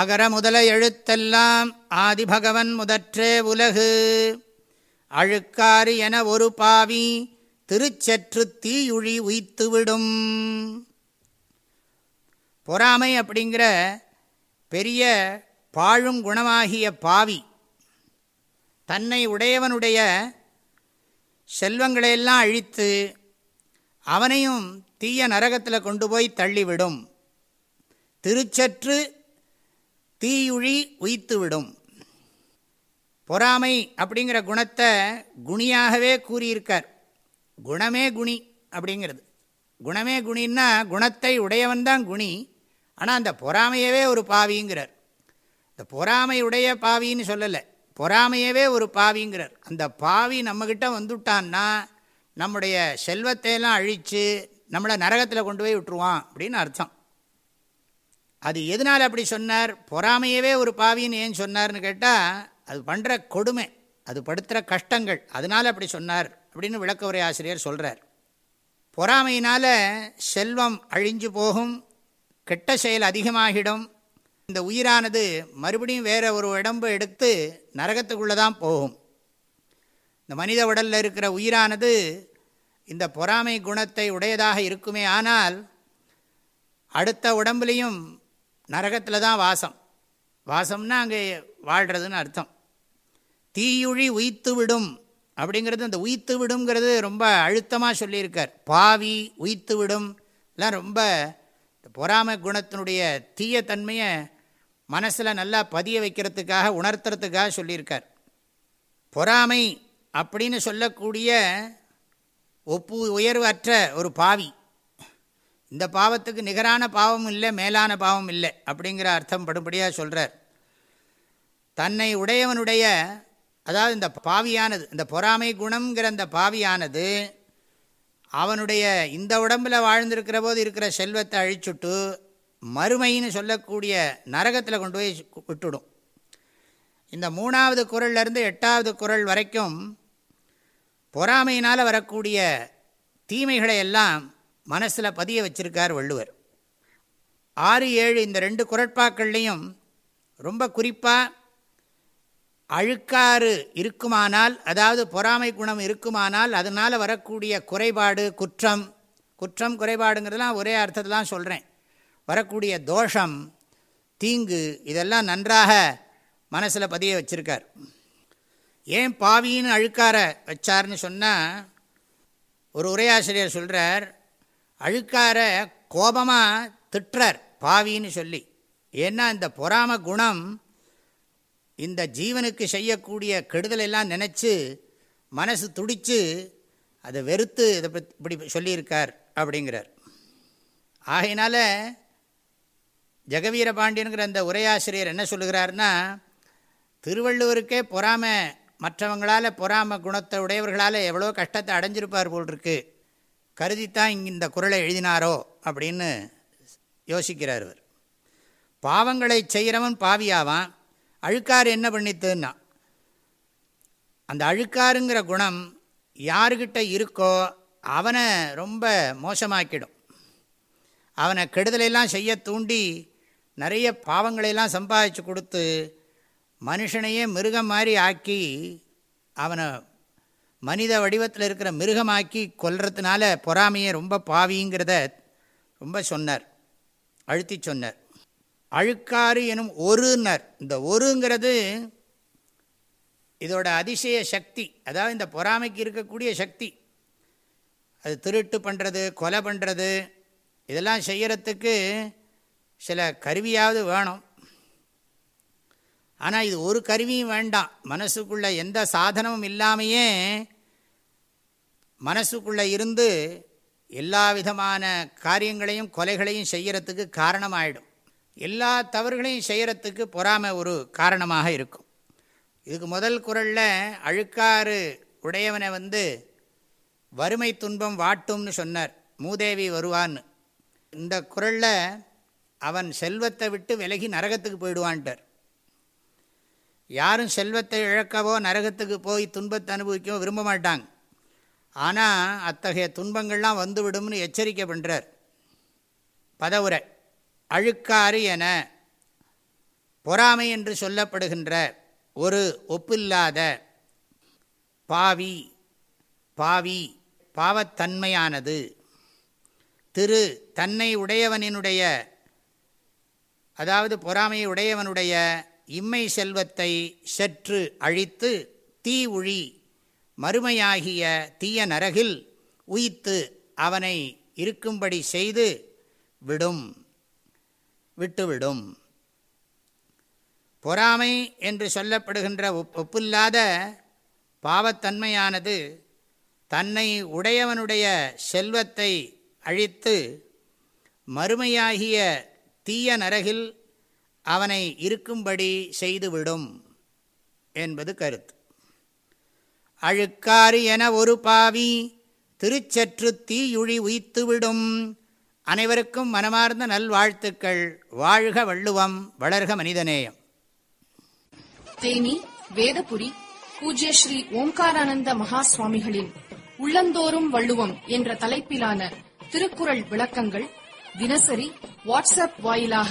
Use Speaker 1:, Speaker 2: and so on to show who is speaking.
Speaker 1: அகர முதல எழுத்தெல்லாம் ஆதிபகவன் முதற்றே உலகு அழுக்காறு என ஒரு பாவி திருச்சற்று தீயுழி உய்த்துவிடும் பொறாமை அப்படிங்கிற பெரிய பாழும் குணமாகிய பாவி தன்னை உடையவனுடைய செல்வங்களையெல்லாம் அழித்து அவனையும் தீய நரகத்தில் கொண்டு போய் தள்ளிவிடும் திருச்சற்று தீயுழி உயித்துவிடும் பொறாமை அப்படிங்கிற குணத்தை குணியாகவே கூறியிருக்கார் குணமே குணி அப்படிங்கிறது குணமே குணின்னா குணத்தை உடையவன் தான் குணி ஆனால் அந்த பொறாமையவே ஒரு பாவிங்கிறார் இந்த பொறாமை உடைய பாவின்னு சொல்லலை பொறாமையவே ஒரு பாவிங்கிறார் அந்த பாவி நம்மக்கிட்ட வந்துட்டான்னா நம்முடைய செல்வத்தையெல்லாம் அழித்து நம்மளை நரகத்தில் கொண்டு போய் விட்டுருவான் அப்படின்னு அர்த்தம் அது எதனால் அப்படி சொன்னார் பொறாமையவே ஒரு பாவின்னு ஏன் சொன்னார்னு கேட்டால் அது பண்ணுற கொடுமை அது படுத்துகிற கஷ்டங்கள் அதனால் அப்படி சொன்னார் அப்படின்னு விளக்க உரை ஆசிரியர் சொல்கிறார் பொறாமையினால் செல்வம் அழிஞ்சு போகும் கெட்ட செயல் அதிகமாகிடும் இந்த உயிரானது மறுபடியும் வேறு ஒரு உடம்பு எடுத்து நரகத்துக்குள்ளே தான் போகும் இந்த மனித உடலில் இருக்கிற உயிரானது இந்த பொறாமை குணத்தை உடையதாக இருக்குமே ஆனால் அடுத்த உடம்புலேயும் நரகத்தில் தான் வாசம் வாசம்னா அங்கே வாழ்கிறதுன்னு அர்த்தம் தீயுழி உயித்து விடும் அப்படிங்கிறது அந்த உயித்து விடுங்கிறது ரொம்ப அழுத்தமாக சொல்லியிருக்கார் பாவி உயித்து விடும் எல்லாம் ரொம்ப பொறாம குணத்தினுடைய தீயத்தன்மையை மனசில் நல்லா பதிய வைக்கிறதுக்காக உணர்த்துறதுக்காக சொல்லியிருக்கார் பொறாமை அப்படின்னு சொல்லக்கூடிய ஒப்பு உயர்வற்ற ஒரு பாவி இந்த பாவத்துக்கு நிகரான பாவம் இல்லை மேலான பாவம் இல்லை அப்படிங்கிற அர்த்தம் படும்படியாக சொல்கிறார் தன்னை உடையவனுடைய அதாவது இந்த பாவியானது இந்த பொறாமை குணங்கிற அந்த பாவியானது அவனுடைய இந்த உடம்பில் வாழ்ந்திருக்கிற போது இருக்கிற செல்வத்தை அழிச்சுட்டு மறுமைன்னு சொல்லக்கூடிய நரகத்தில் கொண்டு போய் விட்டுடும் இந்த மூணாவது குரல்லேருந்து எட்டாவது குரல் வரைக்கும் பொறாமையினால் வரக்கூடிய தீமைகளை எல்லாம் மனசில் பதிய வச்சிருக்கார் வள்ளுவர் ஆறு ஏழு இந்த ரெண்டு குரட்பாக்கள்லையும் ரொம்ப குறிப்பாக அழுக்காறு இருக்குமானால் அதாவது பொறாமை குணம் இருக்குமானால் அதனால் வரக்கூடிய குறைபாடு குற்றம் குற்றம் குறைபாடுங்கிறதுலாம் ஒரே அர்த்தத்தில் தான் சொல்கிறேன் வரக்கூடிய தோஷம் தீங்கு இதெல்லாம் நன்றாக மனசில் பதிய வச்சுருக்கார் ஏன் பாவின்னு அழுக்கார வச்சார்னு சொன்னால் ஒரு உரையாசிரியர் சொல்கிறார் அழுக்கார கோபமாக திட்டுறார் பாவின்னு சொல்லி ஏன்னா இந்த பொறாம குணம் இந்த ஜீவனுக்கு செய்யக்கூடிய கெடுதல் எல்லாம் நினச்சி மனசு துடித்து அதை வெறுத்து இதை இப்படி சொல்லியிருக்கார் அப்படிங்கிறார் ஆகையினால ஜெகவீர பாண்டியனுங்கிற அந்த உரையாசிரியர் என்ன சொல்லுகிறார்னா திருவள்ளுவருக்கே பொறாமை மற்றவங்களால் பொறாம குணத்தை உடையவர்களால் எவ்வளோ கஷ்டத்தை அடைஞ்சிருப்பார் போல் இருக்குது கருதித்தான் இங்கே இந்த குரலை எழுதினாரோ அப்படின்னு யோசிக்கிறார் இவர் பாவங்களை செய்கிறவன் பாவியாவான் அழுக்காறு என்ன பண்ணித்துன்னா அந்த அழுக்காருங்கிற குணம் யாருக்கிட்ட இருக்கோ அவனை ரொம்ப மோசமாக்கிடும் அவனை கெடுதலையெல்லாம் செய்ய தூண்டி நிறைய பாவங்களையெல்லாம் சம்பாதிச்சு கொடுத்து மனுஷனையே மிருகம் மாதிரி ஆக்கி அவனை மனித வடிவத்தில் இருக்கிற மிருகமாக்கி கொல்றதுனால பொறாமையை ரொம்ப பாவிங்கிறத ரொம்ப சொன்னார் அழுத்தி சொன்னார் அழுக்காறு எனும் ஒருனர் இந்த ஒருங்கிறது இதோட அதிசய சக்தி அதாவது இந்த பொறாமைக்கு இருக்கக்கூடிய சக்தி அது திருட்டு பண்ணுறது கொலை பண்ணுறது இதெல்லாம் செய்கிறத்துக்கு சில கருவியாவது வேணும் ஆனால் இது ஒரு கருவியும் வேண்டாம் மனசுக்குள்ளே எந்த சாதனமும் இல்லாமையே மனசுக்குள்ளே இருந்து எல்லா விதமான காரியங்களையும் கொலைகளையும் செய்கிறதுக்கு காரணமாகிடும் எல்லா தவறுகளையும் செய்கிறதுக்கு பொறாமை ஒரு காரணமாக இருக்கும் இதுக்கு முதல் குரலில் அழுக்காறு உடையவனை வந்து வறுமை துன்பம் வாட்டும்னு சொன்னார் மூதேவி வருவான்னு இந்த குரலில் அவன் செல்வத்தை விட்டு விலகி நரகத்துக்கு போயிடுவான்ட்டார் யாரும் செல்வத்தை இழக்கவோ நரகத்துக்கு போய் துன்பத்தை அனுபவிக்கவோ விரும்ப மாட்டாங்க ஆனால் அத்தகைய துன்பங்கள்லாம் வந்துவிடும்னு எச்சரிக்கை பண்ணுறார் பதவுரை அழுக்காறு என பொறாமை என்று சொல்லப்படுகின்ற ஒரு ஒப்பில்லாத பாவி பாவி பாவத்தன்மையானது திரு தன்னை உடையவனினுடைய அதாவது பொறாமையை உடையவனுடைய இம்மை செல்வத்தை செற்று அழித்து தீ உழி மறுமையாகிய தீய நரகில் உயித்து அவனை இருக்கும்படி செய்து விடும் விட்டுவிடும் பொறாமை என்று சொல்லப்படுகின்ற ஒப்பில்லாத பாவத்தன்மையானது தன்னை உடையவனுடைய செல்வத்தை அழித்து மறுமையாகிய தீய நரகில் அவனை இருக்கும்படி செய்துவிடும் என்பது கருத்து அழுக்காறு என ஒரு பாவி திருச்சற்று தீயுழி உயித்துவிடும் அனைவருக்கும் மனமார்ந்த நல்வாழ்த்துக்கள் வாழ்க வள்ளுவம் வளர்க மனிதநேயம் தேனி வேதபுரி பூஜ்ய ஸ்ரீ ஓம்காரானந்த மகா சுவாமிகளின் உள்ளந்தோறும் வள்ளுவம் என்ற தலைப்பிலான திருக்குறள் விளக்கங்கள் தினசரி வாட்ஸ்அப் வாயிலாக